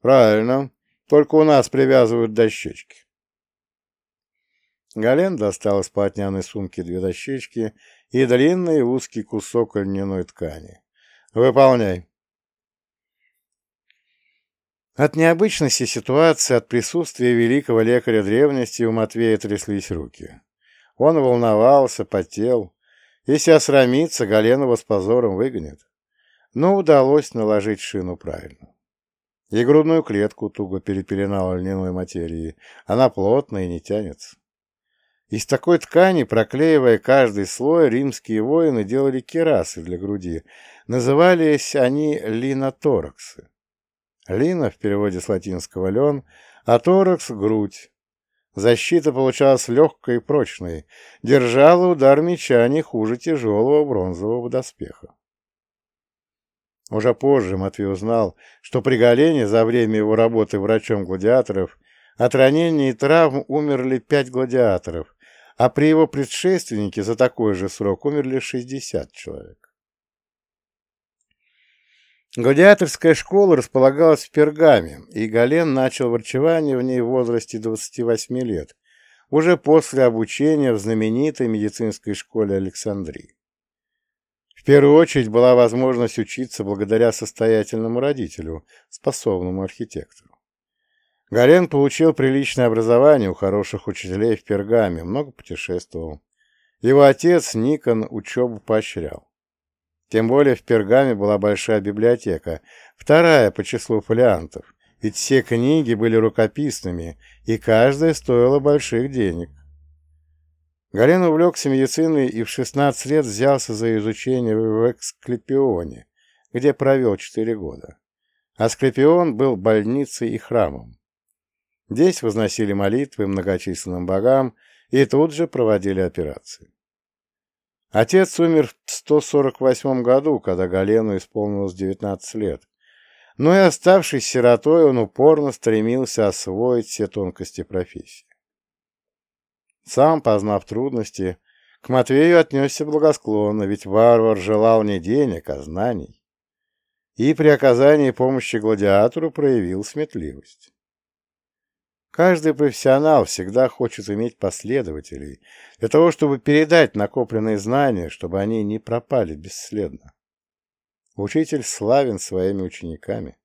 S1: «Правильно. Только у нас привязывают дощечки». Гален достал из плотняной сумки две дощечки и длинный узкий кусок льняной ткани. «Выполняй». От необычности ситуации, от присутствия великого лекаря древности у Матвея тряслись руки. Он волновался, потел. Если осрамится, Галенова с позором выгонят. Но удалось наложить шину правильно. И грудную клетку туго перепеленала льняной материи. Она плотная и не тянется. Из такой ткани, проклеивая каждый слой, римские воины делали керасы для груди. Назывались они линотораксы. Лина в переводе с латинского «лен», а торакс — грудь. Защита получалась легкой и прочной, держала удар меча не хуже тяжелого бронзового доспеха. Уже позже Матвей узнал, что при Галене за время его работы врачом гладиаторов от ранений и травм умерли пять гладиаторов, а при его предшественнике за такой же срок умерли 60 человек. Гладиаторская школа располагалась в Пергаме, и Гален начал врачевание в ней в возрасте 28 лет, уже после обучения в знаменитой медицинской школе Александрии. В первую очередь была возможность учиться благодаря состоятельному родителю, способному архитектору. Гален получил приличное образование у хороших учителей в Пергаме, много путешествовал. Его отец, Никон, учебу поощрял. Тем более в Пергаме была большая библиотека, вторая по числу фолиантов, ведь все книги были рукописными, и каждая стоила больших денег. Гален увлекся медициной и в 16 лет взялся за изучение в Эксклепионе, где провел 4 года. Асклепион был больницей и храмом. Здесь возносили молитвы многочисленным богам и тут же проводили операции. Отец умер в 148 году, когда Галену исполнилось 19 лет, но и оставшись сиротой, он упорно стремился освоить все тонкости профессии. Сам, познав трудности, к Матвею отнесся благосклонно, ведь варвар желал не денег, а знаний. И при оказании помощи гладиатору проявил сметливость. Каждый профессионал всегда хочет иметь последователей, для того, чтобы передать накопленные знания, чтобы они не пропали бесследно. Учитель славен своими учениками.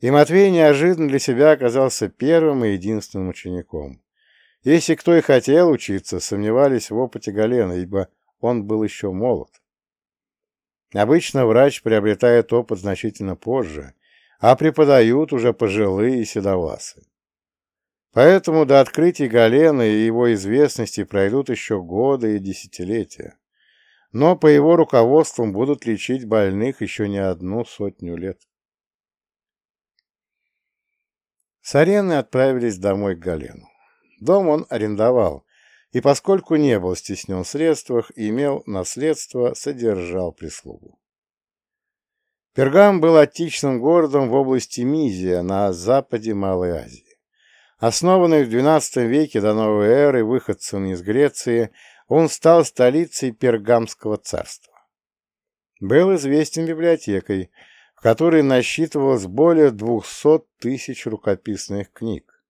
S1: И Матвей неожиданно для себя оказался первым и единственным учеником. Если кто и хотел учиться, сомневались в опыте Галена, ибо он был еще молод. Обычно врач приобретает опыт значительно позже, а преподают уже пожилые седовласы. Поэтому до открытия Галена и его известности пройдут еще годы и десятилетия. Но по его руководству будут лечить больных еще не одну сотню лет. С арены отправились домой к Галену. Дом он арендовал, и поскольку не был стеснен в средствах, имел наследство, содержал прислугу. Пергам был отечным городом в области Мизия на западе Малой Азии. Основанный в XII веке до новой эры выходцем из Греции, он стал столицей Пергамского царства. Был известен библиотекой, в которой насчитывалось более 200 тысяч рукописных книг.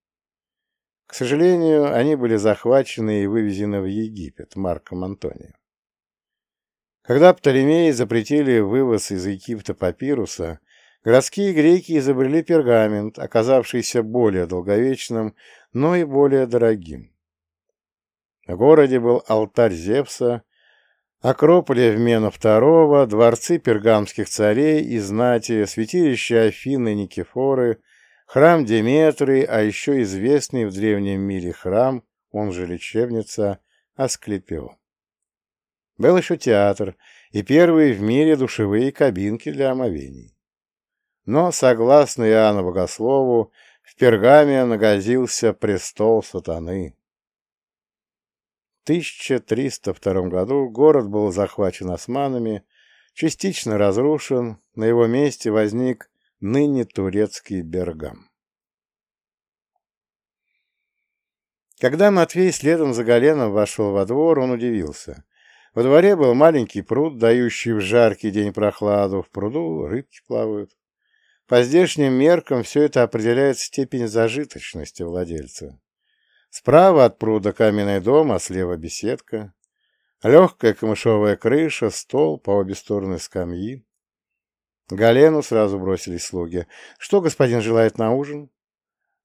S1: К сожалению, они были захвачены и вывезены в Египет Марком Антонием. Когда Птолемеи запретили вывоз из Египта папируса, Городские греки изобрели пергамент, оказавшийся более долговечным, но и более дорогим. В городе был алтарь Зевса, Акрополь Евмена II, дворцы пергамских царей и знати, святилища Афины Никефоры, храм Деметры, а еще известный в древнем мире храм, он же лечебница, Асклепион. Был еще театр и первые в мире душевые кабинки для омовений. Но, согласно Иоанну Богослову, в Пергаме нагозился престол сатаны. В 1302 году город был захвачен османами, частично разрушен, на его месте возник ныне турецкий Бергам. Когда Матвей следом за Галеном вошел во двор, он удивился. Во дворе был маленький пруд, дающий в жаркий день прохладу, в пруду рыбки плавают. По здешним меркам все это определяет степень зажиточности владельца. Справа от пруда каменный дом, а слева беседка. Легкая камышовая крыша, стол, по обе стороны скамьи. Галену сразу бросились слуги. «Что господин желает на ужин?»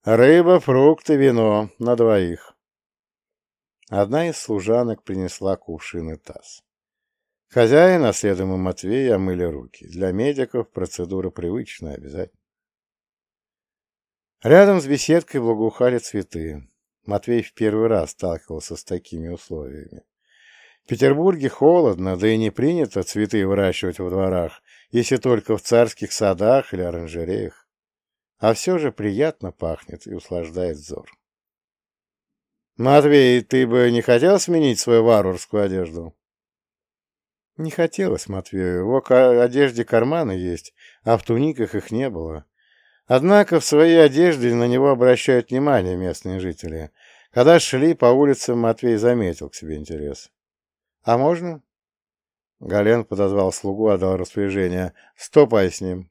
S1: «Рыба, фрукты, вино. На двоих». Одна из служанок принесла кувшин и таз. Хозяин, а следом и Матвей, омыли руки. Для медиков процедура привычная, обязательно. Рядом с беседкой благоухали цветы. Матвей в первый раз сталкивался с такими условиями. В Петербурге холодно, да и не принято цветы выращивать во дворах, если только в царских садах или оранжереях. А все же приятно пахнет и услаждает взор. «Матвей, ты бы не хотел сменить свою варварскую одежду?» Не хотелось Матвею. Его одежде карманы есть, а в туниках их не было. Однако в своей одежде на него обращают внимание местные жители. Когда шли по улицам, Матвей заметил к себе интерес. «А можно?» Гален подозвал слугу, отдал распоряжение. «Стопай с ним!»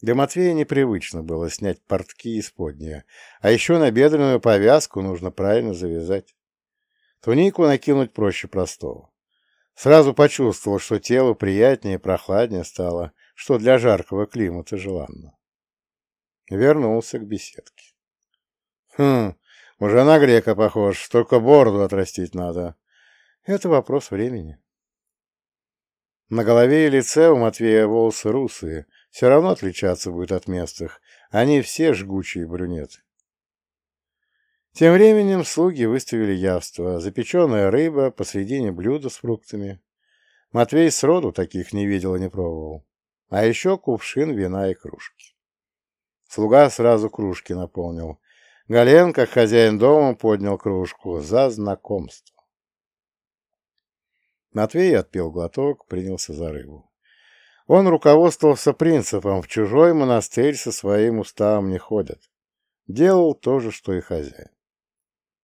S1: Для Матвея непривычно было снять портки из подния, а еще на бедренную повязку нужно правильно завязать. Тунику накинуть проще простого. Сразу почувствовал, что телу приятнее и прохладнее стало, что для жаркого климата желанно. Вернулся к беседке. Хм, уже на грека похож, только бороду отрастить надо. Это вопрос времени. На голове и лице у Матвея волосы русые, все равно отличаться будет от местных. Они все жгучие брюнеты. Тем временем слуги выставили явство. Запеченная рыба посредине блюда с фруктами. Матвей сроду таких не видел и не пробовал. А еще кувшин вина и кружки. Слуга сразу кружки наполнил. Гален, как хозяин дома, поднял кружку за знакомство. Матвей отпил глоток, принялся за рыбу. Он руководствовался принципом «в чужой монастырь со своим уставом не ходят». Делал то же, что и хозяин.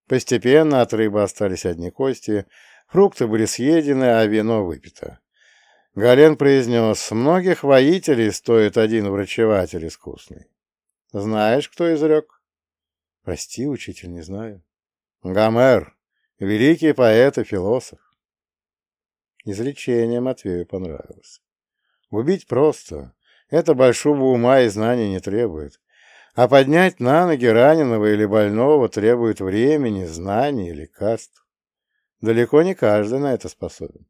S1: Постепенно от рыбы остались одни кости, фрукты были съедены, а вино выпито. Гален произнес, многих воителей стоит один врачеватель искусный. Знаешь, кто изрек? Прости, учитель, не знаю. Гомер, великий поэт и философ. Изречение Матвею понравилось. Убить просто. Это большого ума и знаний не требует. А поднять на ноги раненого или больного требует времени, знаний лекарств. Далеко не каждый на это способен.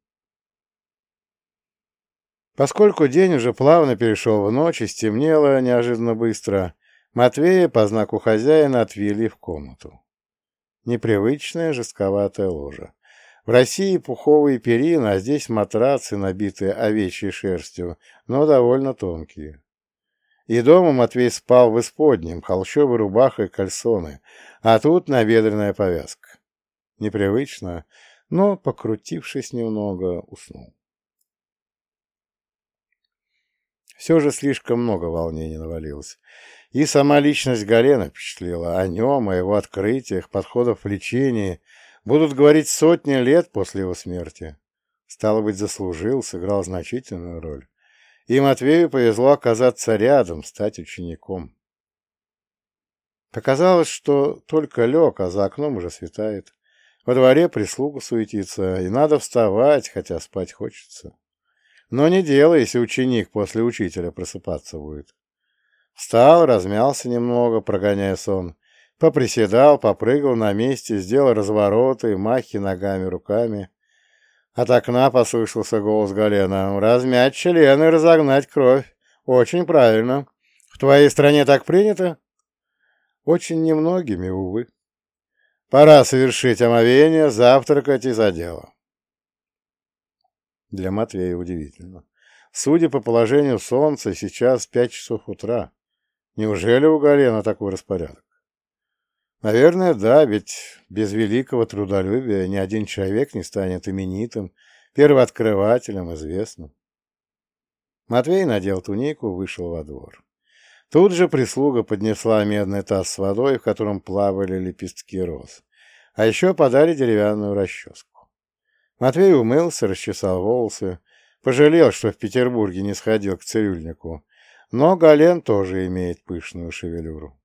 S1: Поскольку день уже плавно перешел в ночь и стемнело неожиданно быстро, Матвея по знаку хозяина отвели в комнату. Непривычная жестковатая ложа. В России пуховые перины, а здесь матрацы, набитые овечьей шерстью, но довольно тонкие. И дома Матвей спал в исподнем, холщовой рубахой и кальсоны, а тут набедренная повязка. Непривычно, но, покрутившись немного, уснул. Все же слишком много волнений навалилось. И сама личность Галена впечатлила. О нем, о его открытиях, подходах в лечении будут говорить сотни лет после его смерти. Стало быть, заслужил, сыграл значительную роль. И Матвею повезло оказаться рядом, стать учеником. Показалось, что только лег, а за окном уже светает. Во дворе прислуга суетится, и надо вставать, хотя спать хочется. Но не дело, если ученик после учителя просыпаться будет. Встал, размялся немного, прогоняя сон. Поприседал, попрыгал на месте, сделал развороты, махи ногами, руками. От окна послышался голос Галена. «Размять член и разогнать кровь. Очень правильно. В твоей стране так принято?» «Очень немногими, увы. Пора совершить омовение, завтракать и за дело». Для Матвея удивительно. Судя по положению солнца, сейчас пять часов утра. Неужели у Галена такой распорядок? Наверное, да, ведь без великого трудолюбия ни один человек не станет именитым, первооткрывателем, известным. Матвей надел тунику, вышел во двор. Тут же прислуга поднесла медный таз с водой, в котором плавали лепестки роз. А еще подали деревянную расческу. Матвей умылся, расчесал волосы, пожалел, что в Петербурге не сходил к цирюльнику, но Гален тоже имеет пышную шевелюру.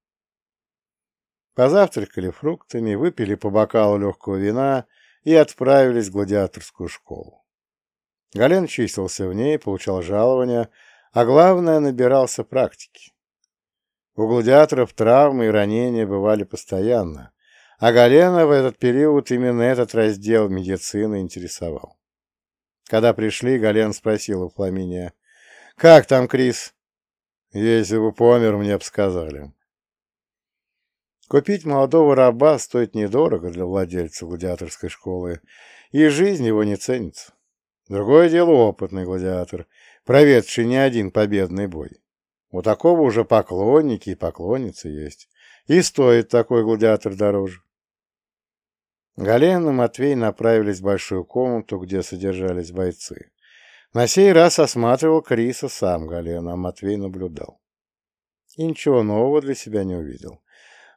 S1: Позавтракали фруктами, выпили по бокалу легкого вина и отправились в гладиаторскую школу. Гален числился в ней, получал жалования, а главное, набирался практики. У гладиаторов травмы и ранения бывали постоянно, а Галена в этот период именно этот раздел медицины интересовал. Когда пришли, Гален спросил у Фламиния, «Как там Крис?» «Если бы помер, мне бы сказали». Купить молодого раба стоит недорого для владельца гладиаторской школы, и жизнь его не ценится. Другое дело опытный гладиатор, проведший не один победный бой. У такого уже поклонники и поклонницы есть. И стоит такой гладиатор дороже. Гален и Матвей направились в большую комнату, где содержались бойцы. На сей раз осматривал Криса сам Гален, а Матвей наблюдал. И ничего нового для себя не увидел.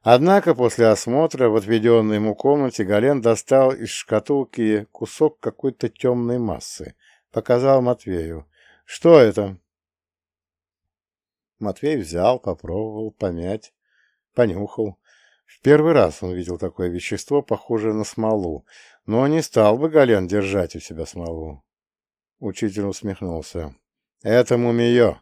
S1: Однако после осмотра в отведенной ему комнате Гален достал из шкатулки кусок какой-то темной массы. Показал Матвею. «Что это?» Матвей взял, попробовал помять, понюхал. В первый раз он видел такое вещество, похожее на смолу, но не стал бы Гален держать у себя смолу. Учитель усмехнулся. «Это мумиё.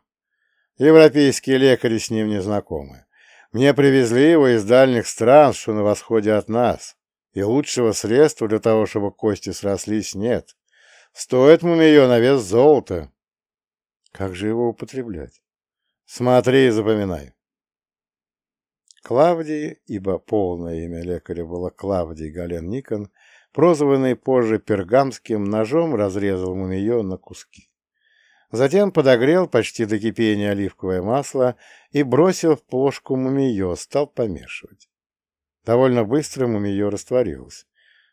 S1: Европейские лекари с ним не знакомы. Мне привезли его из дальних стран, что на восходе от нас, и лучшего средства для того, чтобы кости срослись, нет. Стоит мумиё на вес золота. Как же его употреблять? Смотри и запоминай. Клавдий, ибо полное имя лекаря было Клавдий Гален Никон, прозванный позже пергамским ножом, разрезал мумиё на куски. Затем подогрел почти до кипения оливковое масло и бросил в плошку мумиё, стал помешивать. Довольно быстро мумиё растворилось.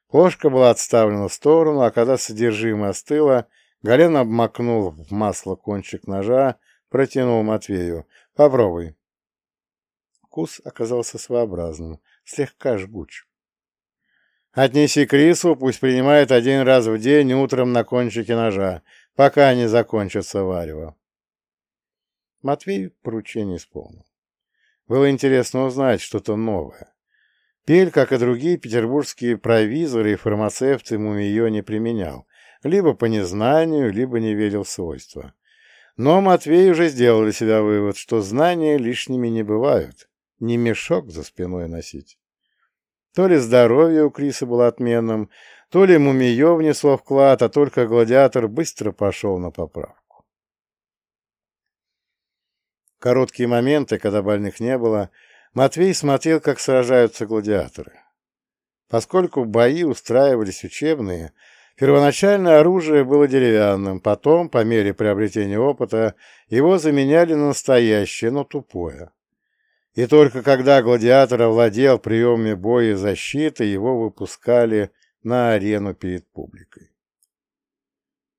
S1: Плошка была отставлена в сторону, а когда содержимое остыло, Гален обмакнул в масло кончик ножа, протянул Матвею. «Попробуй». Вкус оказался своеобразным, слегка жгучим. «Отнеси Крису, пусть принимает один раз в день утром на кончике ножа пока не закончится варево. Матвей поручение исполнил. Было интересно узнать что-то новое. Пель, как и другие петербургские провизоры и фармацевты, ему ее не применял, либо по незнанию, либо не верил в свойства. Но Матвей уже сделал для себя вывод, что знания лишними не бывают, не мешок за спиной носить. То ли здоровье у Криса было отменным, то ли мумиё внесло вклад, а только гладиатор быстро пошел на поправку. Короткие моменты, когда больных не было, Матвей смотрел, как сражаются гладиаторы. Поскольку бои устраивались учебные, первоначальное оружие было деревянным, потом, по мере приобретения опыта, его заменяли на настоящее, но тупое. И только когда гладиатор овладел приемами боя и защиты, его выпускали на арену перед публикой.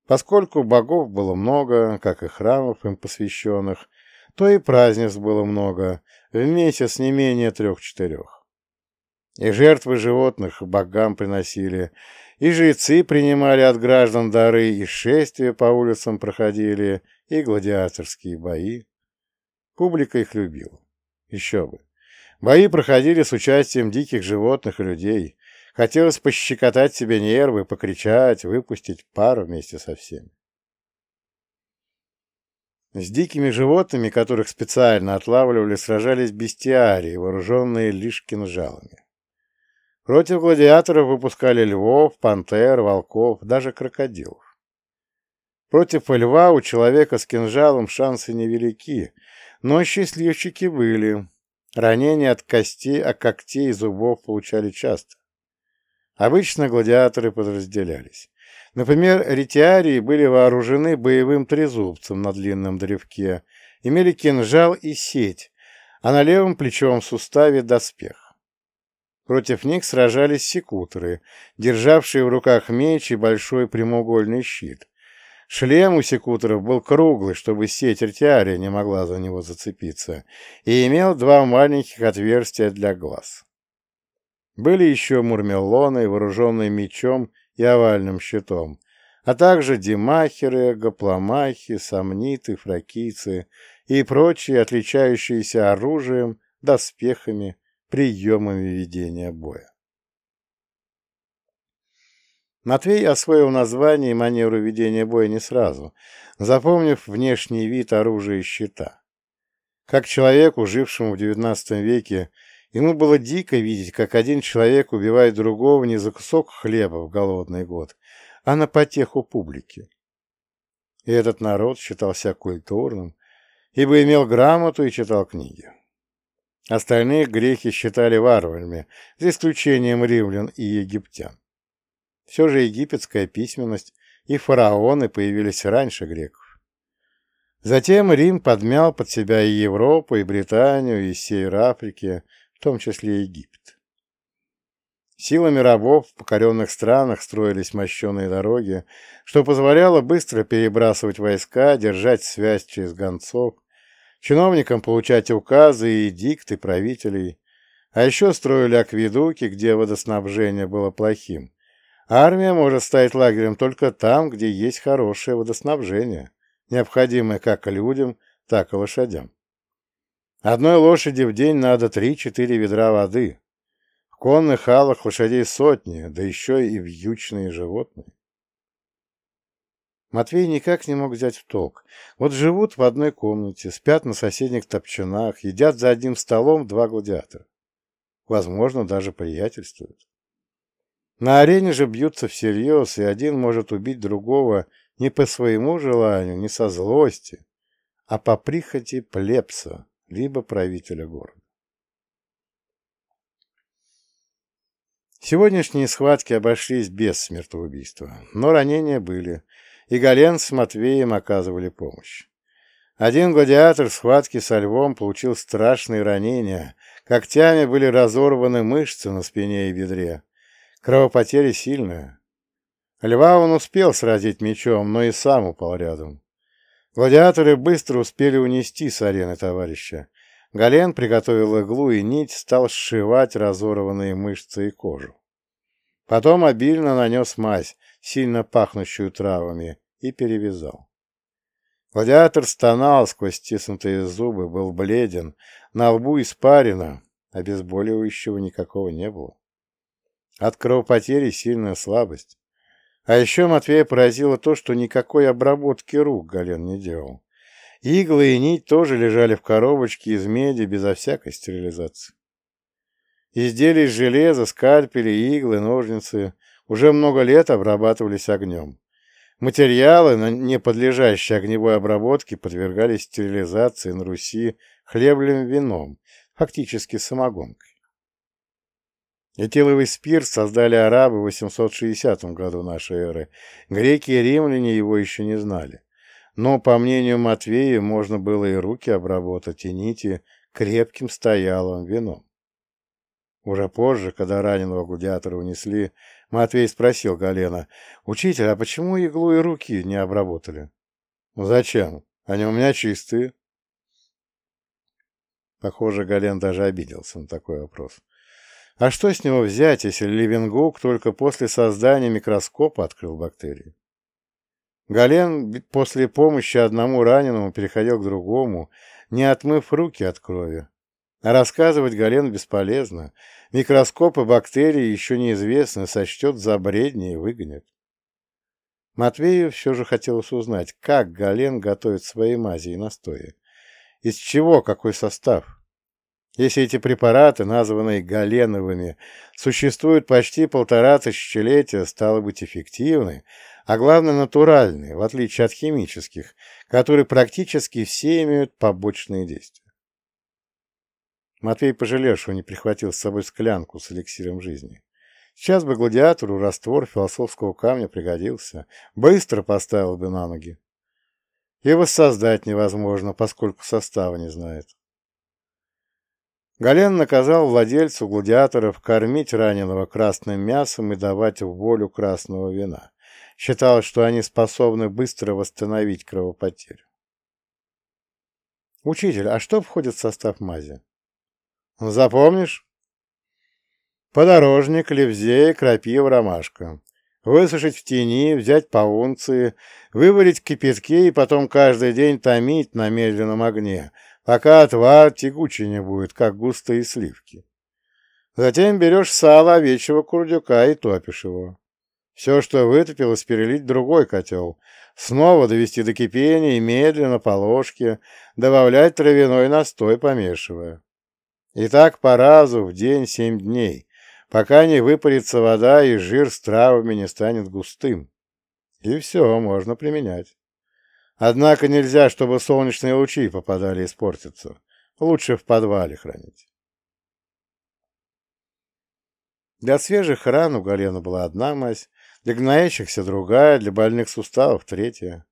S1: Поскольку богов было много, как и храмов им посвященных, то и празднеств было много, в месяц не менее трех-четырех. И жертвы животных богам приносили, и жрецы принимали от граждан дары, и шествия по улицам проходили, и гладиаторские бои. Публика их любила. Еще бы. Бои проходили с участием диких животных и людей, Хотелось пощекотать себе нервы, покричать, выпустить пар вместе со всеми. С дикими животными, которых специально отлавливали, сражались бестиарии, вооруженные лишь кинжалами. Против гладиаторов выпускали львов, пантер, волков, даже крокодилов. Против льва у человека с кинжалом шансы невелики, но счастливчики были. Ранения от костей, а когтей и зубов получали часто. Обычно гладиаторы подразделялись. Например, ретиарии были вооружены боевым трезубцем на длинном древке, имели кинжал и сеть, а на левом плечевом суставе доспех. Против них сражались секуторы, державшие в руках меч и большой прямоугольный щит. Шлем у секуторов был круглый, чтобы сеть ретиария не могла за него зацепиться, и имел два маленьких отверстия для глаз. Были еще мурмеллоны, вооруженные мечом и овальным щитом, а также димахеры, гопломахи, сомниты, фракийцы и прочие, отличающиеся оружием, доспехами, приемами ведения боя. Матвей освоил название и манеру ведения боя не сразу, запомнив внешний вид оружия и щита. Как человеку, жившему в XIX веке, Ему было дико видеть, как один человек убивает другого не за кусок хлеба в голодный год, а на потеху публики. И этот народ считался культурным, ибо имел грамоту и читал книги. Остальных греки считали варварами, за исключением римлян и египтян. Все же египетская письменность и фараоны появились раньше греков. Затем Рим подмял под себя и Европу, и Британию, и север Африки, в том числе Египет. Силами рабов в покоренных странах строились мощеные дороги, что позволяло быстро перебрасывать войска, держать связь через гонцов, чиновникам получать указы и дикты правителей, а еще строили акведуки, где водоснабжение было плохим. Армия может стать лагерем только там, где есть хорошее водоснабжение, необходимое как людям, так и лошадям. Одной лошади в день надо 3-4 ведра воды, конных алых лошадей сотни, да еще и вьючные животные. Матвей никак не мог взять в толк. Вот живут в одной комнате, спят на соседних топчанах, едят за одним столом два гладиатора. Возможно, даже приятельствуют. На арене же бьются всерьез, и один может убить другого не по своему желанию, не со злости, а по прихоти плебса, либо правителя города. Сегодняшние схватки обошлись без смертоубийства, но ранения были, и Гален с Матвеем оказывали помощь. Один гладиатор в схватке со львом получил страшные ранения, когтями были разорваны мышцы на спине и бедре. Кровопотеря сильная. Льва он успел сразить мечом, но и сам упал рядом. Гладиаторы быстро успели унести с арены товарища. Гален приготовил иглу и нить, стал сшивать разорванные мышцы и кожу. Потом обильно нанес мазь, сильно пахнущую травами, и перевязал. Гладиатор стонал сквозь стиснутые зубы, был бледен, на лбу испарено, обезболивающего никакого не было. От кровопотери сильная слабость. А еще Матвея поразило то, что никакой обработки рук Гален не делал. Иглы и нить тоже лежали в коробочке из меди безо всякой стерилизации. Изделия из железа, скальпели, иглы, ножницы уже много лет обрабатывались огнем. Материалы, не подлежащие огневой обработке, подвергались стерилизации на Руси хлебным вином, фактически самогонкой. Этиловый спирт создали арабы в 860 году нашей эры. Греки и римляне его еще не знали но, по мнению Матвея, можно было и руки обработать, и нити крепким стоялым вином. Уже позже, когда раненого гладиатора унесли, Матвей спросил Галена, «Учитель, а почему иглу и руки не обработали?» «Зачем? Они у меня чистые». Похоже, Гален даже обиделся на такой вопрос. А что с него взять, если Левенгук только после создания микроскопа открыл бактерии? Гален после помощи одному раненому переходил к другому, не отмыв руки от крови. А рассказывать Гален бесполезно. Микроскопы бактерий еще неизвестны, сочтет за бредни и выгонит. Матвею все же хотелось узнать, как Гален готовит свои мази и настои. Из чего, какой состав? Если эти препараты, названные галеновыми, существуют почти полтора тысячелетия, стало быть, эффективны, а главное натуральные, в отличие от химических, которые практически все имеют побочные действия. Матвей пожалел, что не прихватил с собой склянку с эликсиром жизни. Сейчас бы гладиатору раствор философского камня пригодился, быстро поставил бы на ноги. И воссоздать невозможно, поскольку состава не знает. Гален наказал владельцу гладиаторов кормить раненого красным мясом и давать в волю красного вина. Считалось, что они способны быстро восстановить кровопотерю. Учитель, а что входит в состав мази? Запомнишь? Подорожник, левзея, крапива, ромашка. Высушить в тени, взять по унции, выварить в кипятке и потом каждый день томить на медленном огне, пока отвар тягучий не будет, как густые сливки. Затем берешь сало овечьего курдюка и топишь его. Все, что вытопилось, перелить в другой котел. Снова довести до кипения и медленно по ложке добавлять травяной настой, помешивая. И так по разу в день семь дней, пока не выпарится вода и жир с травами не станет густым. И все, можно применять. Однако нельзя, чтобы солнечные лучи попадали и испортятся. Лучше в подвале хранить. Для свежих ран у Галена была одна мазь, для гноящихся другая, для больных суставов третья.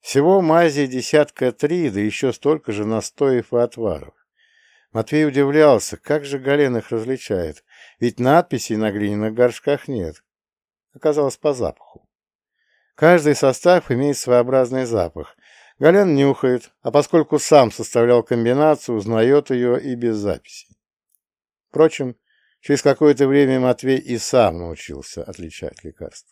S1: Всего мази десятка три, да еще столько же настоев и отваров. Матвей удивлялся, как же Гален их различает, ведь надписей на глиняных горшках нет. Оказалось, по запаху. Каждый состав имеет своеобразный запах. Гален нюхает, а поскольку сам составлял комбинацию, узнает ее и без записи. Впрочем, через какое-то время Матвей и сам научился отличать лекарства.